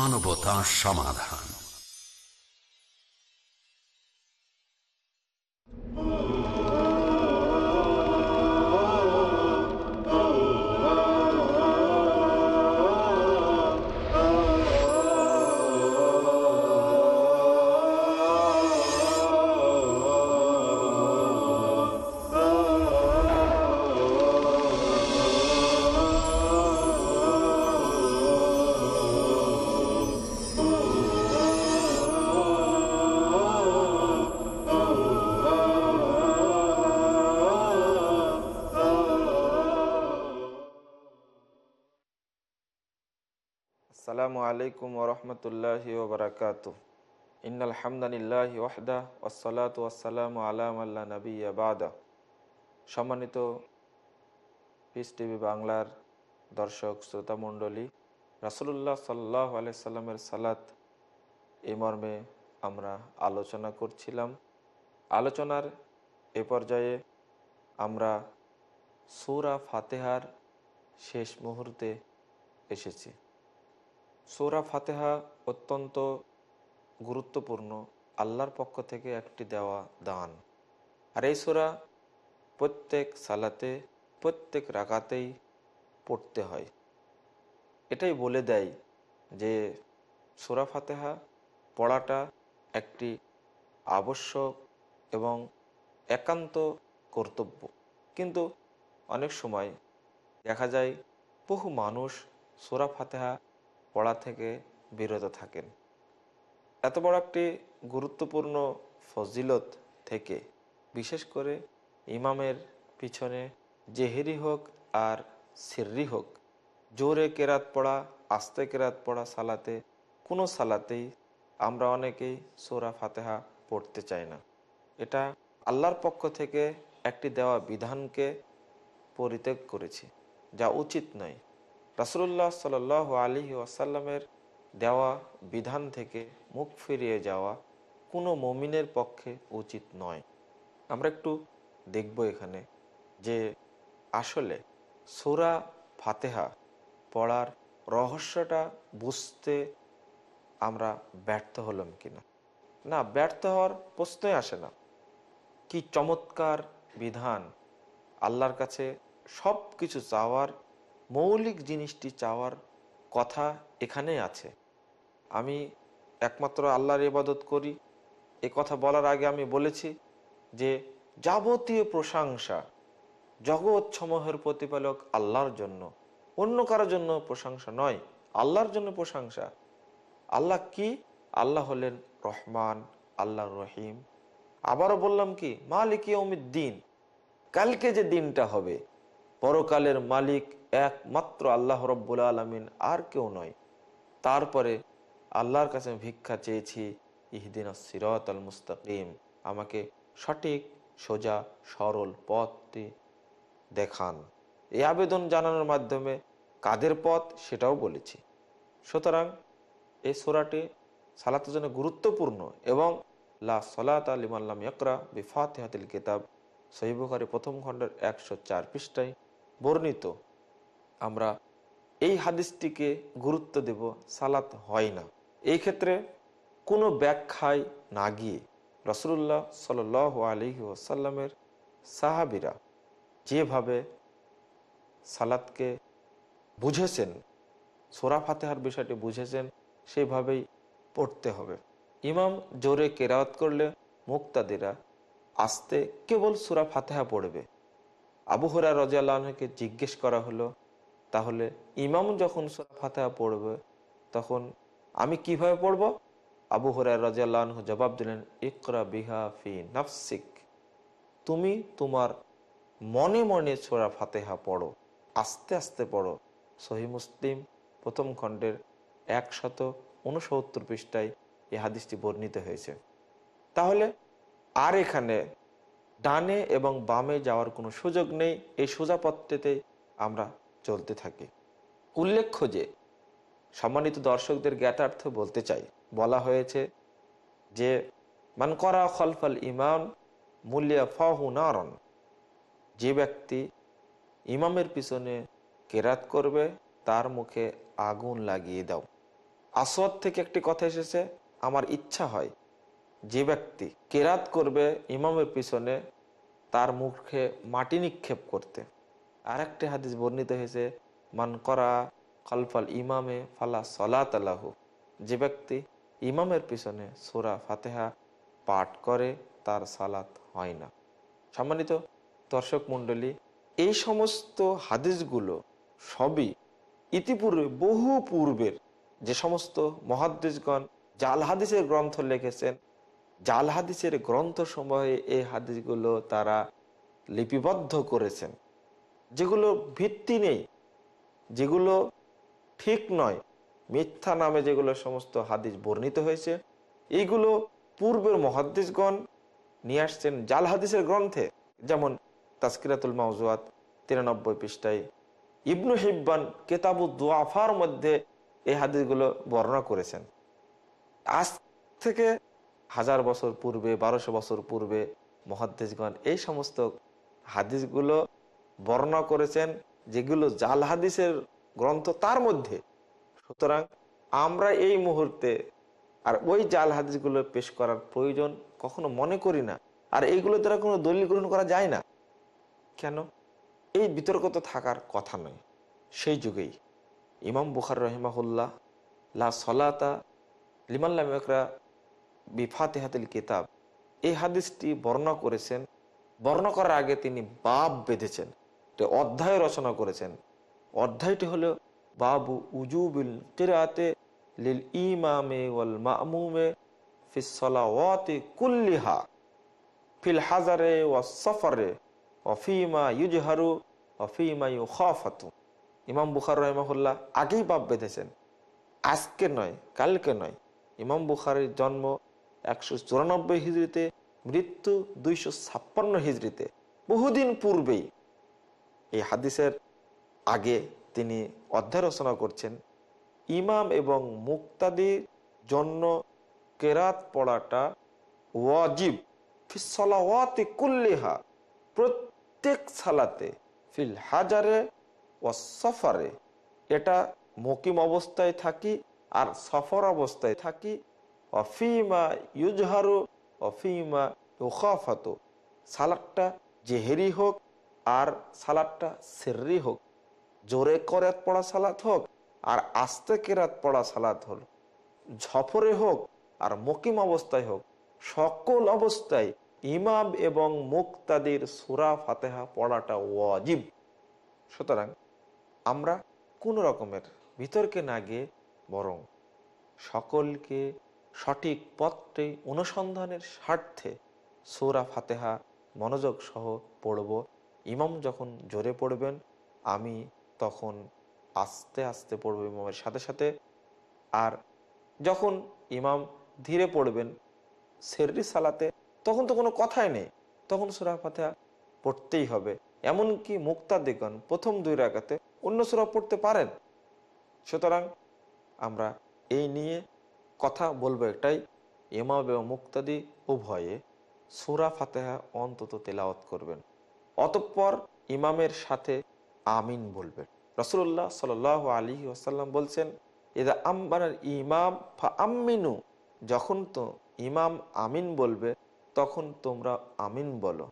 মানবতা সমাধান। আলাইকুম ওরহমতুল্লাহ ওবরাকাত ইন্নাল হামদানিল্লাহ ওয়াহদা ওসালাত ওয়াসালাম আলাম আল্লাহ নবী আবাদা সম্মানিত পিস টিভি বাংলার দর্শক, শ্রোতা মণ্ডলী, রাসুলুল্লাহ সাল্লাহ আলাইসাল্লামের সালাত এই মর্মে আমরা আলোচনা করছিলাম। আলোচনার এ পর্যায়ে আমরা সুরা ফাতেহার শেষ মুহূর্তে এসেছি। সৌরা ফাতেহা অত্যন্ত গুরুত্বপূর্ণ, আল্লাহর পক্ষ থেকে একটি দেওয়া দান। আর এই সোরা প্রত্যেক সালাতে, প্রত্যেক রাগাতেই পড়তে হয়। এটাই বলে দেয় যে সোরা ফাতেহা পড়াটা একটি আবশ্যক এবং একান্ত কর্তব্য। কিন্তু অনেক সময় দেখা যায় বহু মানুষ সোরা ফাতেহা পড়া থেকে বিরত থাকেন। এত বড় একটি গুরুত্বপূর্ণ ফজিলত থেকে, বিশেষ করে ইমামের পিছনে জেহেরি হোক আর সিররি হোক, জোরে কেরাত পড়া, আস্তে কেরাত পড়া সালাতে, কোনো সালাতেই আমরা অনেকেই সোরা ফাতেহা পড়তে চাই না। এটা আল্লাহর পক্ষ থেকে একটি দেওয়া বিধানকে পরিত্যাগ করেছি, যা উচিত নয়। রাসুল্লাহ সাল আলী আসাল্লামের দেওয়া বিধান থেকে মুখ ফিরিয়ে যাওয়া কোনো মমিনের পক্ষে উচিত নয়। আমরা একটু দেখব এখানে যে আসলে সোরা ফাতেহা পড়ার রহস্যটা বুঝতে আমরা ব্যর্থ হলাম কিনা। না, ব্যর্থ হওয়ার প্রশ্নই আসে না। কি চমৎকার বিধান আল্লাহর কাছে সব কিছু চাওয়ার মৌলিক জিনিসটি চাওয়ার কথা এখানেই আছে। আমি একমাত্র আল্লাহর ইবাদত করি। এ কথা বলার আগে আমি বলেছি যে, যাবতীয় প্রশংসা জগৎ সমূহের প্রতিপালক আল্লাহর জন্য। অন্য কারোর জন্য প্রশংসা নয়, আল্লাহর জন্য প্রশংসা। আল্লাহ কি? আল্লাহ হলেন রহমান আল্লাহ রহিম। আবারও বললাম কি, মালিক দিন কালকে যে দিনটা হবে, পরকালের মালিক একমাত্র আল্লাহ রব্বুল আলমিন আর কেউ নয়। তারপরে আল্লাহর কাছে ভিক্ষা চেয়েছি ইহদিন সিরত আল মুস্তাকিম। আমাকে সঠিক, সোজা, সরল পথটি দেখান। এই আবেদন জানানোর মাধ্যমে কাদের পথ সেটাও বলেছি। সুতরাং এই সোরাটি সালাতের জন্য গুরুত্বপূর্ণ এবং লা সলাত আলিমাল্লাম ইকরা বিফাতেহাতিল কিতাব। সহিবুখারি প্রথম খণ্ডের একশো চার পৃষ্ঠায় বর্ণিত। আমরা এই হাদিসটিকে গুরুত্ব দেব, সালাত হয় না। এই ক্ষেত্রে কোনো ব্যাখ্যায় না গিয়ে রসুল্লাহ সাল আলহি ওসাল্লামের সাহাবিরা যেভাবে সালাতকে বুঝেছেন, সোরা ফাতেহার বিষয়টি বুঝেছেন, সেভাবেই পড়তে হবে। ইমাম জোরে কেরাওয়াত করলে মুক্তাদিরা আস্তে কেবল সুরা ফাতেহা পড়বে। আবু হরা রাজিয়াল্লাহকে জিজ্ঞেস করা হলো তাহলে ইমাম যখন সুরা ফাতেহা পড়বে, তখন আমি কীভাবে পড়ব? আবু হরাই রাজিয়াল্লাহ জবাব দিলেন, ইকরা বিহা ফি নাফসিক। তুমি তোমার মনে মনে সোরা ফাতেহা পড়ো, আস্তে আস্তে পড়ো। সহি মুসলিম প্রথম খণ্ডের একশত উনসত্তর পৃষ্ঠায় এই হাদিসটি বর্ণিত হয়েছে। তাহলে আর এখানে ডানে এবং বামে যাওয়ার কোনো সুযোগ নেই, এই সোজা আমরা চলতে থাকে। উল্লেখ্য যে, সম্মানিত দর্শকদের জ্ঞাতার্থ বলতে চাই, বলা হয়েছে যে, মান করা খলফল ইমাম মূল্যা ফাহু নারন। যে ব্যক্তি ইমামের পিছনে কেরাত করবে, তার মুখে আগুন লাগিয়ে দাও। আসওয়াদ থেকে একটি কথা এসেছে, আমার ইচ্ছা হয় যে ব্যক্তি কেরাত করবে ইমামের পিছনে, তার মুখে মাটি নিক্ষেপ করতে। আর একটি হাদিস বর্ণিত হয়েছে, মান করা কলফাল ইমামে ফালা সলাত আলাহু যে ব্যক্তি ইমামের পিছনে সোরা ফাতেহা পাঠ করে, তার সালাত হয় না। সম্মানিত দর্শক মণ্ডলী, এই সমস্ত হাদিসগুলো সবই ইতিপূর্বে, বহু পূর্বের যে সমস্ত মহাদ্দেশগণ জাল হাদিসের গ্রন্থ লিখেছেন, জাল হাদিসের গ্রন্থ সময়ে এই হাদিসগুলো তারা লিপিবদ্ধ করেছেন। যেগুলো ভিত্তি নেই, যেগুলো ঠিক নয়, মিথ্যা নামে যেগুলো সমস্ত হাদিস বর্ণিত হয়েছে এইগুলো পূর্বের মহাদ্দিসগণ নিয়ে আসছেন জাল হাদিসের গ্রন্থে। যেমন তাস্কিরাতুল মাউজুয়াত তিরানব্বই পৃষ্ঠায়, ইবনু হিব্বান কেতাবু দোয়াফার মধ্যে এই হাদিসগুলো বর্ণনা করেছেন। আজ থেকে হাজার বছর পূর্বে, বারোশো বছর পূর্বে মহাদ্দেশগণ এই সমস্ত হাদিসগুলো বর্ণনা করেছেন যেগুলো জাল হাদিসের গ্রন্থ তার মধ্যে। সুতরাং আমরা এই মুহূর্তে আর ওই জাল হাদিসগুলো পেশ করার প্রয়োজন কখনো মনে করি না। আর এইগুলো দ্বারা কোনো দলিল গ্রহণ করা যায় না। কেন? এই বিতর্ক তো থাকার কথা নয়। সেই যুগেই ইমাম বুখার রহিমাহুল্লাহ, লা সলাতা লিমাল্লাম একরা বিফাতেহাতিল কিতাব এই হাদিসটি বর্ণনা করেছেন। বর্ণনা করার আগে তিনি বাপ বেঁধেছেন। অধ্যায় রচনা করেছেন। অধ্যায়টি হলো বাবু উজুবিল কিরাতে লিল ইমামে ওয়াল মামুমে ফিসলাওয়াতি কুল্লিহা ফিল হাজারে ওয়া সফরে অফিমা ইউজহারু অফিমা ইউ খাফাতু ইমাম বুখার রহমাহুল্লাহ আগেই বাপ বেঁধেছেন। আজকে নয়, কালকে নয়। ইমাম বুখারের জন্ম একশো চুরানব্বই হিজড়িতে, মৃত্যু দুইশো ছাপ্পান্ন হিজড়িতে। বহুদিন পূর্বেই এই হাদিসের আগে তিনি অধ্যায় রচনা করছেন। ইমাম এবং মুক্তাদির জন্য কেরাত পড়াটা ওয়াজিব। ফিসলাওয়াতি কুল্লিহা। প্রত্যেক সালাতে ফিল হাজারে ও সফরে। এটা মকিম অবস্থায় থাকি আর সফর অবস্থায় থাকি। অফিমা ইউজহারু অফিমা ইউখাফাত। সালাদটা জেহেরি হোক আর সালাদটা সেররি হোক। জোরে করাত পড়া সালাত হোক আর আস্তে কেরাত পড়া সালাত হল ঝফরে হোক আর মকিম অবস্থায় হোক। সকল অবস্থায় ইমাম এবং মুক্তাদির সুরা ফাতেহা পড়াটা ওয়াজিব। সুতরাং আমরা কোন রকমের বিতর্কে না গিয়ে বরং সকলকে সঠিক পথটি অনুসন্ধানের স্বার্থে সৌরা ফাতেহা মনোযোগ সহ পড়ব। ইমাম যখন জোরে পড়বেন, আমি তখন আস্তে আস্তে পড়ব ইমামের সাথে সাথে। আর যখন ইমাম ধীরে পড়বেন সেররি সালাতে, তখন তো কোনো কথাই নেই। তখন সুরা ফাতেহা পড়তেই হবে। এমনকি মুক্তাদিগণ প্রথম দুই রাগাতে অন্য সুরা পড়তে পারেন। সুতরাং আমরা এই নিয়ে কথা বলব একটাই, ইমাম এবং মুক্তাদি উভয়ে সুরা ফাতেহা অন্তত তেলাওয়াত করবেন। অতঃপর ইমামের সাথে আমিন বলবেন। রসুল্লাহ সাল আলী আসাল্লাম বলছেন এদা আম্বানার ইমাম ফা আমিনু যখন তো ইমাম আমিন বলবে, তখন তোমরা আমিন বলো।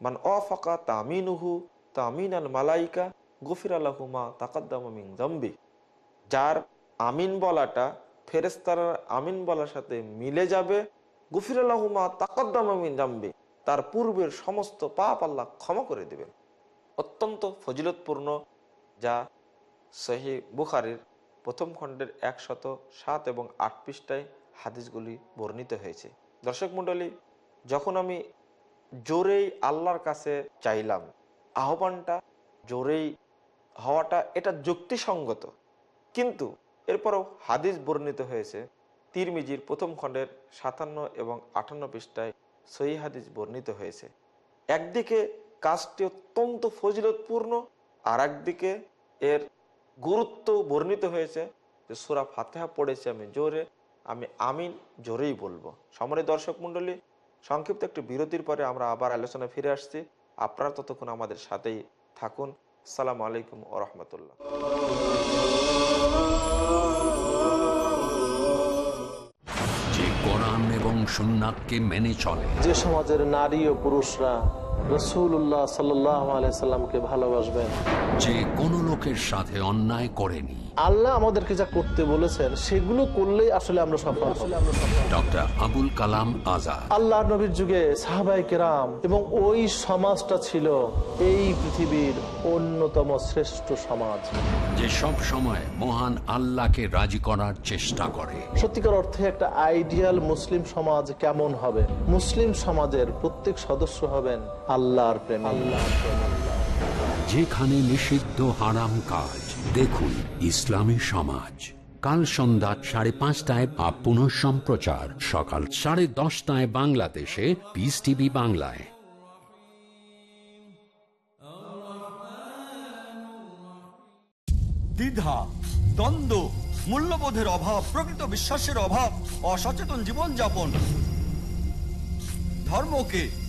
মান অফাকা তামিনুহু তামিন আল মালাইকা গফির আল্লাহুমা তাকাদ্দামিন জম্বি। যার আমিন বলাটা ফেরেস্তার আমিন বলার সাথে মিলে যাবে, গুফির আল্লাহুমা তাকদ্দামিন জাম্বি। তার পূর্বের সমস্ত পাপ আল্লাহ ক্ষমা করে দেবেন। অত্যন্ত ফজিলতপূর্ণ, যা সহি বুখারির প্রথম খণ্ডের একশত সাত এবং আট পৃষ্ঠায় হাদিসগুলি বর্ণিত হয়েছে। দর্শক মণ্ডলী, যখন আমি জোরেই আল্লাহর কাছে চাইলাম, আহ্বানটা জোরেই হওয়াটা এটা যুক্তিসঙ্গত। কিন্তু এরপরও হাদিস বর্ণিত হয়েছে তিরমিজির প্রথম খণ্ডের সাতান্ন এবং আটান্ন পৃষ্ঠায় সহি হাদিস বর্ণিত হয়েছে। একদিকে কাজটি অত্যন্ত ফজিলতপূর্ণ আর একদিকে এর গুরুত্ব বর্ণিত হয়েছে যে সুরা ফাতেহা পড়েছে আমি জোরে, আমি আমিন জোরেই বলব। সমরে দর্শক মণ্ডলী, সংক্ষিপ্ত একটি বিরতির পরে আমরা আবার আলোচনা ফিরে আসছি। আপনারা ততক্ষণ আমাদের সাথেই থাকুন। সালাম আলাইকুম ও রহমতুল্লাহ। সুন্নাতকে মেনে চলে। যে সমাজের নারী ও পুরুষরা রসুল্লাহ সাল্লামকে ভালোবাসবেন। যে কোনো লোকের সাথে অন্যায় করেনি। আল্লাহ আমাদেরকে যা করতে বলেছেন সেগুলো করলেই আসলে আমরা সফল ডক্টর আবুল কালাম আজাদ। আল্লাহ নবীর যুগে সাহাবাই কেরাম এবং ওই সমাজটা ছিল এই পৃথিবীর অন্যতম শ্রেষ্ঠ সমাজ। যে সব সময় মহান আল্লাহকে রাজি করার চেষ্টা করে। সত্যিকার অর্থে একটা আইডিয়াল মুসলিম সমাজ কেমন হবে? মুসলিম সমাজের প্রত্যেক সদস্য হবেন আল্লাহর প্রেম। যেখানে নিষিদ্ধ হারাম কাজ দেখুন ইসলামী সমাজ। কাল সন্ধ্যা সাড়ে পাঁচটায় বা পুনঃ সম্প্রচার সকাল সাড়ে দশটায় বাংলাদেশে পিস টিভি বাংলায়। দ্বিধা দ্বন্দ্ব মূল্যবোধের অভাব প্রকৃত বিশ্বাসের অভাব অসচেতন জীবনযাপন। ধর্মকে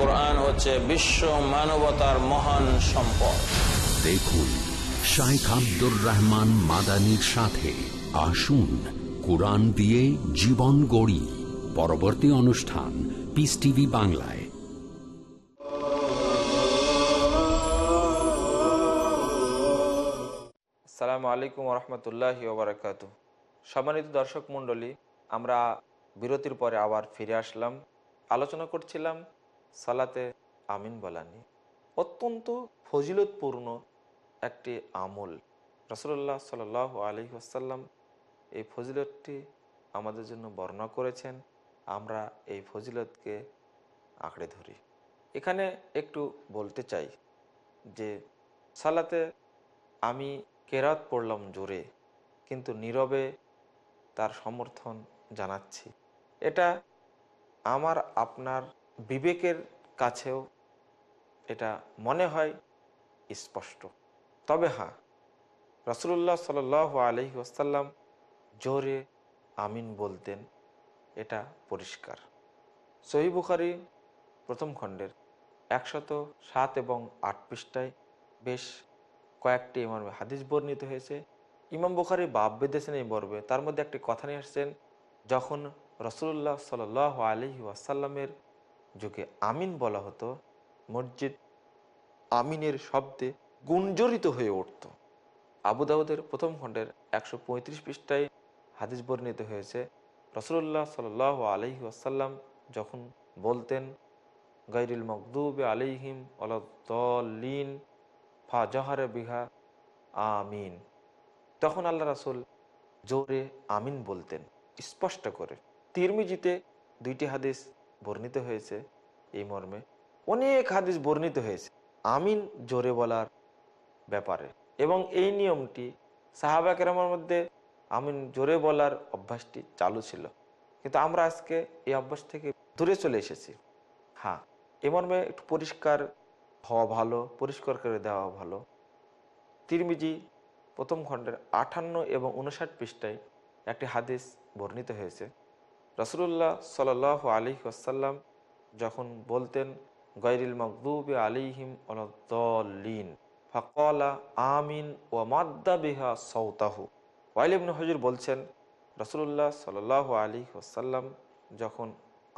কোরআন হচ্ছে বিশ্ব মানবতার মহান সম্পদ। দেখুন শাইখ আব্দুর রহমান মাদানির সাথে আসুন কোরআন দিয়ে জীবন গড়ি। পরবর্তী অনুষ্ঠান পিস টিভি বাংলায়। আসসালামু আলাইকুম রহমতুল্লাহি ওবরাকাতু। সম্মানিত দর্শক মণ্ডলী আমরা বিরতির পরে আবার ফিরে আসলাম। আলোচনা করছিলাম সালাতে আমিন বলা নিয়ে অত্যন্ত ফজিলতপূর্ণ একটি আমল। রসুল্লাহ সাল আলী আসাল্লাম এই ফজিলতটি আমাদের জন্য বর্ণনা করেছেন। আমরা এই ফজিলতকে আঁকড়ে ধরি। এখানে একটু বলতে চাই যে সালাতে আমি কেরাত পড়লাম জোরে, কিন্তু নীরবে তার সমর্থন জানাচ্ছি। এটা আমার আপনার বিবেকের কাছেও এটা মনে হয় স্পষ্ট। তবে হ্যাঁ রসুল্লাহ সাল আলহি আসাল্লাম জোরে আমিন বলতেন, এটা পরিষ্কার। সহি বুখারি প্রথম খণ্ডের একশত সাত এবং আট পৃষ্ঠায় বেশ কয়েকটি ইমাম হাদিস বর্ণিত হয়েছে। ইমাম বুখারি বাপ বেঁধেছেন এই বর্বে তার মধ্যে একটি কথা নিয়ে আসছেন, যখন রসুল্লাহ সাল আলহি ওয়াসাল্লামের যুগে আমিন বলা হতো, মসজিদ আমিনের শব্দে গুঞ্জরিত হয়ে উঠত। আবু দাউদের প্রথম খণ্ডের একশো পঁয়ত্রিশ পৃষ্ঠায় হাদিস বর্ণিত হয়েছে রসুল্লাহ সাল আলহি ওয়াসাল্লাম যখন বলতেন গাইরুল মকদুব আলিহিম আলাদ্দলিন ফা জহারে বিহা, আমিন। তখন আল্লাহ রাসুল জোরে আমিন বলতেন, স্পষ্ট করে। তিরমিজিতে দুইটি হাদিস বর্ণিত হয়েছে এই মর্মে। অনেক হাদিস বর্ণিত হয়েছে আমিন জোরে বলার ব্যাপারে। এবং এই নিয়মটি সাহাবা কেরামের মধ্যে আমিন জোরে বলার অভ্যাসটি চালু ছিল। কিন্তু আমরা আজকে এই অভ্যাস থেকে দূরে চলে এসেছি। হ্যাঁ এ মর্মে একটু পরিষ্কার হওয়া ভালো, পরিষ্কার করে দেওয়া ভালো। তিরমিজি প্রথম খণ্ডের আটান্ন এবং উনষাট পৃষ্ঠায় একটি হাদিস বর্ণিত হয়েছে। রসুল্লাহ সাল আলী আসাল্লাম যখন বলতেন গৈরিল মকদুব আলিহিম অলদ্দলিন ফকলা, আমিন ও মাদ্দা বিহা সৌতাহু ওয়াইলিবন হজুর বলছেন রসুল্লাহ সাল আলী আসাল্লাম যখন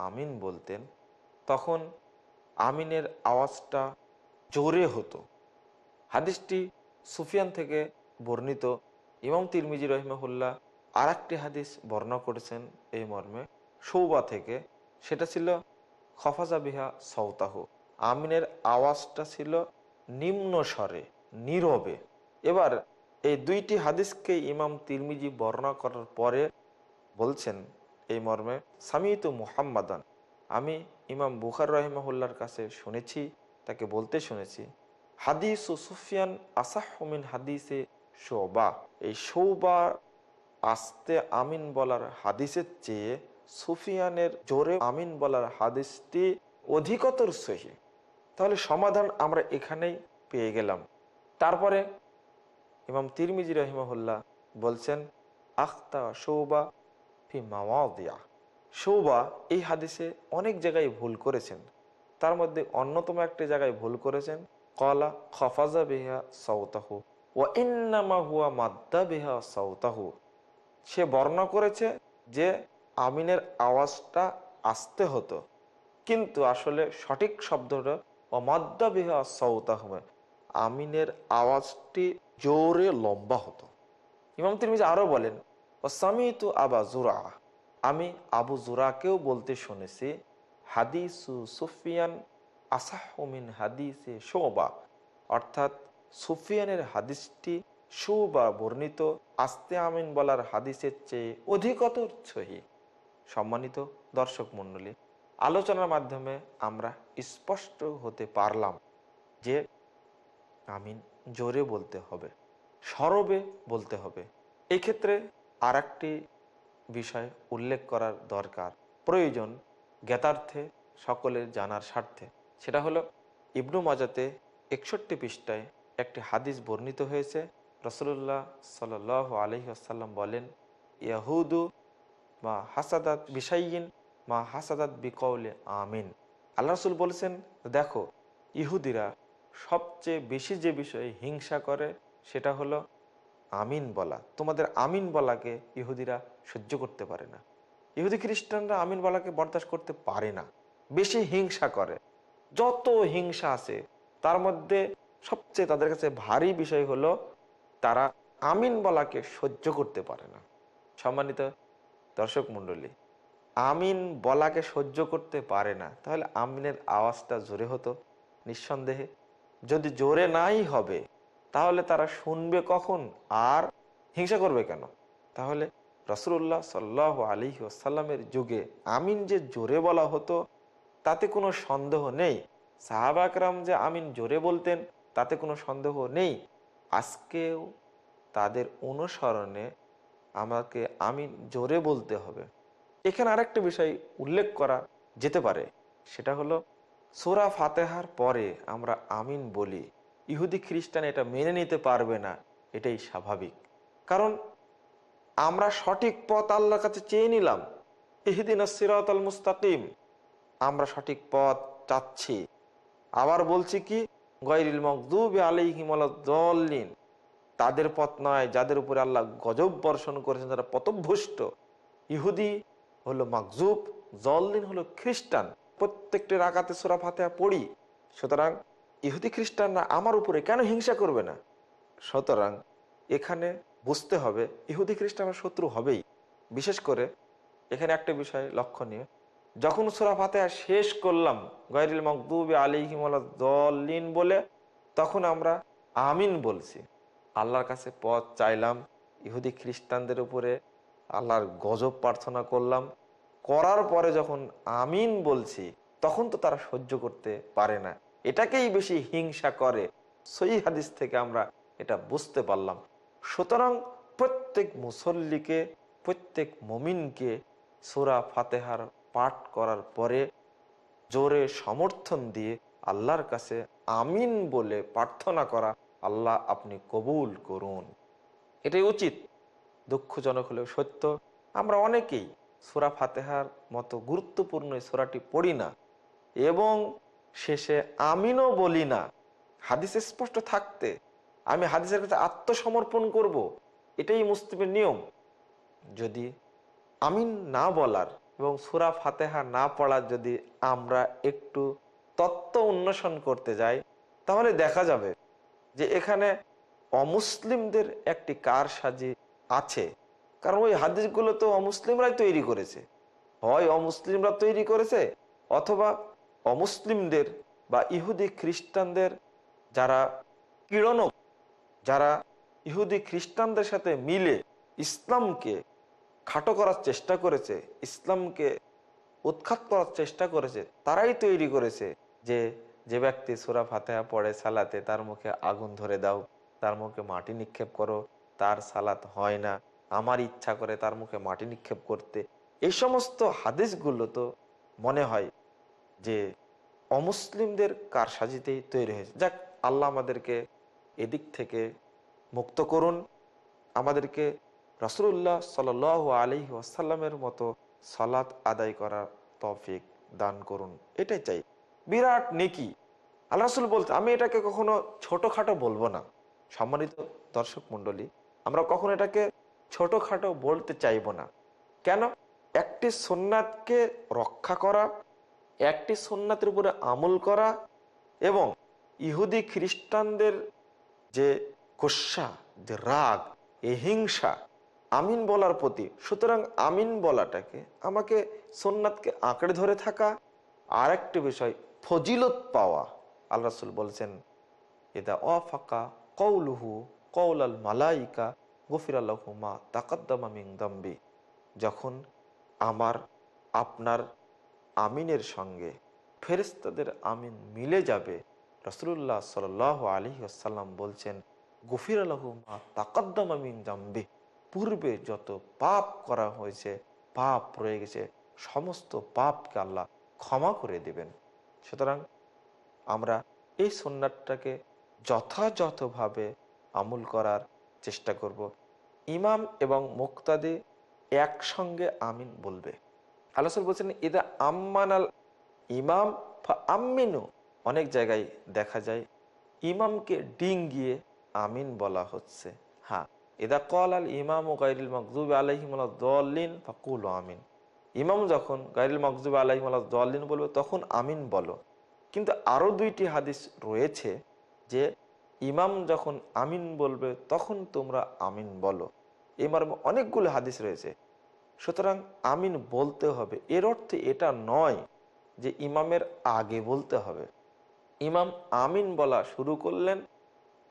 আমিন বলতেন, তখন আমিনের আওয়াজটা জোরে হতো। হাদিসটি সুফিয়ান থেকে বর্ণিত। ইমাম তিরমিজি রহিমহুল্লাহ আর একটি হাদিস বর্ণনা করেছেন এই মর্মে। সৌবা থেকে, সেটা ছিল, খফাজা বিহা সৌতাহু আমিনের আওয়াজটা ছিল নিম্ন স্বরে, নীরবে। এবার এই দুইটি হাদিসকে ইমাম তিরমিজি বর্ণনা করার পরে বলছেন এই মর্মে, সামিতু মুহাম্মাদান। আমি ইমাম বুখার রহিমাহুল্লার কাছে শুনেছি, তাকে বলতে শুনেছি, হাদিস ও সুফিয়ান আসাহমিন হাদিসে শোবা। এই শোবা আস্তে আমিন বলার হাদিসের চেয়ে সুফিয়ানের জোরে আমিন বলার হাদিসটি অধিকতর সহি। তাহলে সমাধান আমরা এখানেই পেয়ে গেলাম। তারপরে ইমাম তিরমিজি রহিমহুল্লাহ বলছেন, আখতা সৌবা ফি মাওয়াদিয়া। সৌবা এই হাদিসে অনেক জায়গায় ভুল করেছেন। তার মধ্যে অন্যতম একটি জায়গায় ভুল করেছেন, কলা খফাজা বিহা সৌতাহু ও ইন্নামা হুয়া মাদ্দা বিহা সৌতাহু সে বর্ণনা করেছে যে আমিনের আওয়াজটা আসতে হতো। কিন্তু আসলে সঠিক শব্দটা ও মাদ্দা বিহা সৌতাহু আমিনের আওয়াজটি জোরে লম্বা হতো। ইমাম তিরমিজি আরও বলেন ও সামিতু আবা জুরা আমি আবু জুরাকেও বলতে শুনেছি, হাদিসু সুফিয়ান আসাহমিন হাদিসে শোবা অর্থাৎ সুফিয়ানের হাদিসটি সুবা বর্ণিত আস্তে আমিন বলার হাদিসের চেয়ে অধিকতর সহি। সম্মানিত দর্শক মণ্ডলী, আলোচনার মাধ্যমে আমরা স্পষ্ট হতে পারলাম যে আমিন জোরে বলতে হবে, সরবে বলতে হবে। এই ক্ষেত্রে আর বিষয় উল্লেখ করার দরকার, প্রয়োজন জ্ঞাতার্থে সকলের জানার স্বার্থে। সেটা হলো, ইবনু মাজাতে একষট্টি পৃষ্ঠায় একটি হাদিস বর্ণিত হয়েছে রসুল্লাহ সাল আলহি আসাল্লাম বলেন, ইয়াহুদু মা হাসাদাত বিশাইন মা হাসাদাত বিকৌলে আমিন। আল্লাহ রসুল বলেছেন, দেখো, ইহুদিরা সবচেয়ে বেশি যে বিষয়ে হিংসা করে সেটা হলো আমিন বলা। তোমাদের আমিন বলাকে ইহুদিরা সহ্য করতে পারে না। ইহুদি খ্রিস্টানরা আমিন বলাকে বরদাস্ত করতে পারে না। বেশি হিংসা করে। যত হিংসা আছে, তার মধ্যে সবচেয়ে তাদের কাছে ভারী বিষয় হলো তারা আমিন বলাকে সহ্য করতে পারে না। সম্মানিত দর্শক মণ্ডলী, আমিন বলাকে সহ্য করতে পারে না, তাহলে আমিনের আওয়াজটা জোরে হতো নিঃসন্দেহে। যদি জোরে নাই হবে, তাহলে তারা শুনবে কখন আর হিংসা করবে কেন? তাহলে রসুল্লাহ সাল্লাহ আলী আসাল্লামের যুগে আমিন যে জোরে বলা হতো, তাতে কোনো সন্দেহ নেই। সাহাবাকরাম যে আমিন জোরে বলতেন, তাতে কোনো সন্দেহ নেই। আজকেও তাদের অনুসরণে আমাকে আমিন জোরে বলতে হবে। এখানে আরেকটা বিষয় উল্লেখ করা যেতে পারে। সেটা হলো, সোরা ফাতেহার পরে আমরা আমিন বলি। ইহুদি খ্রিস্টান এটা মেনে নিতে পারবে না, এটাই স্বাভাবিক। কারণ আমরা সঠিক পথ আল্লাহর কাছে চেয়ে নিলাম। ইহিদিন সিরাত মুস্তাকিম, আমরা সঠিক পথ চাচ্ছি। আবার বলছি কি গৈরিল মকদুব আলিহিমলিন তাদের পথ নয়, যাদের উপরে আল্লাহ গজব বর্ষণ করেছেন, তারা পতভ্যষ্ট ইহুদি হলো মাকজুব জল্লিন হলো খ্রিস্টান। প্রত্যেকটি রাগাতে সোরা ফাতেহা পড়ি, সুতরাং ইহুদি খ্রিস্টানরা আমার উপরে কেন হিংসা করবে না? সুতরাং এখানে বুঝতে হবে, ইহুদি খ্রিস্টানের শত্রু হবেই। বিশেষ করে এখানে একটা বিষয় লক্ষণীয় যখন সুরা ফাতেহা শেষ করলাম গৈরিল মকদুবে আলিহিমলিন বলে, তখন আমরা আমিন বলছি। আল্লাহর কাছে পথ চাইলাম, ইহুদি খ্রিস্টানদের উপরে আল্লাহর গজব প্রার্থনা করলাম। করার পরে যখন আমিন বলছি, তখন তো তারা সহ্য করতে পারে না। এটাকেই বেশি হিংসা করে। সই হাদিস থেকে আমরা এটা বুঝতে পারলাম। সুতরাং প্রত্যেক মুসল্লিকে, প্রত্যেক মমিনকে সুরা ফাতেহার পাঠ করার পরে জোরে সমর্থন দিয়ে আল্লাহর কাছে আমিন বলে প্রার্থনা করা, আল্লাহ আপনি কবুল করুন। এটাই উচিত। দুঃখজনক হলেও সত্য, আমরা অনেকেই সুরা ফাতেহার মতো গুরুত্বপূর্ণ সুরাটি পড়ি না এবং শেষে আমিনও বলি না। হাদিসে স্পষ্ট থাকতে আমি হাদিসের কাছে আত্মসমর্পণ করব। এটাই মুসলিমের নিয়ম। যদি আমিন না বলার এবং সুরা ফাতেহা না পড়ার যদি আমরা একটু তত্ত্ব উন্বেষণ করতে যাই, তাহলে দেখা যাবে যে এখানে অমুসলিমদের একটি কার সাজি আছে। কারণ ওই হাদিসগুলো তো অমুসলিমরাই তৈরি করেছে। হয় অমুসলিমরা তৈরি করেছে, অথবা অমুসলিমদের বা ইহুদি খ্রিস্টানদের যারা কিরণক যারা ইহুদি খ্রিস্টানদের সাথে মিলে ইসলামকে খাটো করার চেষ্টা করেছে, ইসলামকে উৎখাত করার চেষ্টা করেছে, তারাই তৈরি করেছে যে যে ব্যক্তি সুরা ফাতেহা পড়ে সালাতে, তার মুখে আগুন ধরে দাও, তার মুখে মাটি নিক্ষেপ করো, তার সালাত হয় না, আমার ইচ্ছা করে তার মুখে মাটি নিক্ষেপ করতে। এই সমস্ত হাদিসগুলো তো মনে হয় যে অমুসলিমদের কারসাজিতেই তৈরি হয়েছে। যাক, আল্লাহ আমাদেরকে এদিক থেকে মুক্ত করুন, আমাদেরকে রসুল্লাহ সাল আলি ওয়াসাল্লামের মতো সালাত আদায় করার তফিক দান করুন। এটাই চাই। বিরাট নেকি। আল্লাহ রসুল বলতে আমি এটাকে কখনো ছোটোখাটো বলব না। সম্মানিত দর্শক মণ্ডলী, আমরা কখনো এটাকে ছোটোখাটো বলতে চাইব না। কেন? একটি সোননাথকে রক্ষা করা, একটি সোননাথের উপরে আমল করা এবং ইহুদি খ্রিস্টানদের যে গোসা যে রাগ, এ হিংসা আমিন বলার প্রতি। সুতরাং আমিন বলাটাকে আমাকে সোননাথকে আঁকড়ে ধরে থাকা। আর একটি বিষয়, ফজিলত পাওয়া। আল্লাহ রসুল বলছেন এদা অফাকা কৌলুহু কৌলাল মালাইকা গফির আল্লাহুমা তাকাদ্দামা মিং দম্বি। যখন আমার, আপনার আমিনের সঙ্গে ফেরেস্তাদের আমিন মিলে যাবে রসুল্লাহ সাল আলী আসাল্লাম বলছেন গফির আলহুমা তাকাদ্দামা মিং দম্বি। পূর্বে যত পাপ করা হয়েছে, পাপ রয়ে গেছে, সমস্ত পাপকে আল্লাহ ক্ষমা করে দেবেন। সুতরাং আমরা এই সন্ন্যাতটাকে যথাযথভাবে আমল করার চেষ্টা করব। ইমাম এবং মুক্তাদি একসঙ্গে আমিন বলবে। আল্লাহ বলছেন এদা আম্মানাল ইমাম আমিনু অনেক জায়গায় দেখা যায়, ইমামকে ডিঙ্গিয়ে আমিন বলা হচ্ছে। এদা কল আল ইমাম ও গাইরুল মকজুব আলহিমদ্দিন ফাকুল আমিন। ইমাম যখন গাইরুল মকজুব আলহিম দলিন বলবে, তখন আমিন বলো। কিন্তু আরও দুইটি হাদিস রয়েছে যে ইমাম যখন আমিন বলবে, তখন তোমরা আমিন বলো। এই মর্মে অনেকগুলো হাদিস রয়েছে। সুতরাং আমিন বলতে হবে। এর অর্থে এটা নয় যে ইমামের আগে বলতে হবে। ইমাম আমিন বলা শুরু করলেন,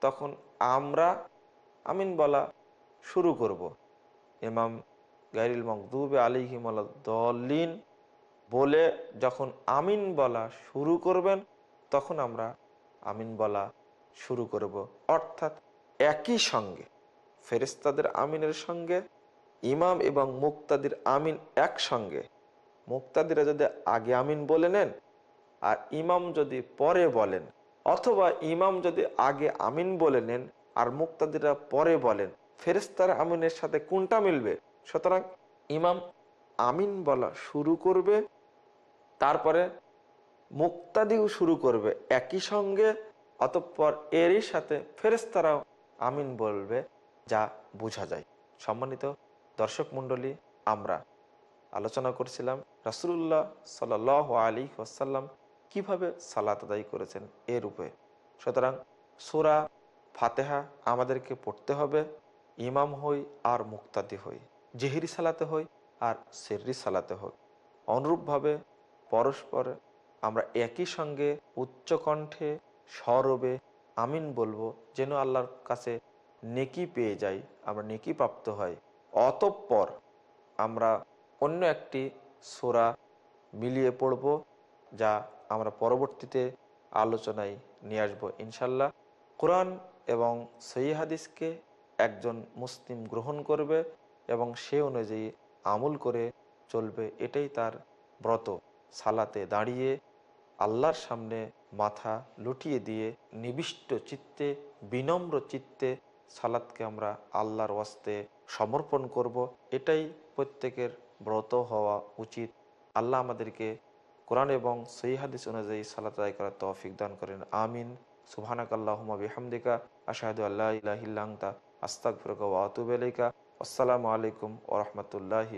তখন আমরা আমিন বলা শুরু করব। ইমাম গাইরিল মকদুবে আলিহিম দলিন বলে, যখন আমিন বলা শুরু করবেন, তখন আমরা আমিন বলা শুরু করব। অর্থাৎ একই সঙ্গে ফেরেস্তাদের আমিনের সঙ্গে, ইমাম এবং মুক্তাদির আমিন একসঙ্গে। মুক্তাদিরা যদি আগে আমিন বলে নেন, আর ইমাম যদি পরে বলেন, অথবা ইমাম যদি আগে আমিন বলে নেন, আর মুক্তাদিরা পরে বলেন ফেরেস্তার আমিনের সাথে কোনটা মিলবে? সুতরাং ইমাম আমিন বলা শুরু করবে, তারপরে মুক্তাদিও শুরু করবে একই সঙ্গে, অতঃপর এরই সাথে ফেরেস্তারাও আমিন বলবে, যা বোঝা যায়। সম্মানিত দর্শক মণ্ডলী, আমরা আলোচনা করছিলাম রাসুল্লাহ সাল আলী ওয়াসাল্লাম কীভাবে সালাত আদায় করেছেন এর উপরে। সুতরাং সোরা ফাতেহা আমাদেরকে পড়তে হবে। ইমাম হই আর মুক্তাদি হই, জেহেরি সালাতে হই আর সেররি সালাতে হই। অনুরূপভাবে পরস্পর আমরা একই সঙ্গে উচ্চকণ্ঠে সরবে আমিন বলব, যেন আল্লাহর কাছে নেকি পেয়ে যাই, আমরা নেকি প্রাপ্ত হয় অতঃপর আমরা অন্য একটি সোরা মিলিয়ে পড়ব, যা আমরা পরবর্তীতে আলোচনায় নিয়ে আসব ইনশাল্লাহ কোরআন এবং সহি হাদিসকে একজন মুসলিম গ্রহণ করবে এবং সে অনুযায়ী আমল করে চলবে, এটাই তার ব্রত। সালাতে দাঁড়িয়ে আল্লাহর সামনে মাথা লুটিয়ে দিয়ে নিবিষ্ট চিত্তে, বিনম্র চিত্তে সালাদকে আমরা আল্লাহর ওয়াস্তে সমর্পণ করব। এটাই প্রত্যেকের ব্রত হওয়া উচিত। আল্লাহ আমাদেরকে কোরআন এবং সৈহাদিস অনুযায়ী সালাত আদায় করার তৌফিক দান করেন। আমিন। সুবহানাক আল্লাহুম্মা বিহামদিকা। আশহাদু আল্লা ইলাহা আস্তাগফিরুকা ওয়া আতুবু ইলাইকা। আসসালামু আলাইকুম ওয়া রাহমাতুল্লাহি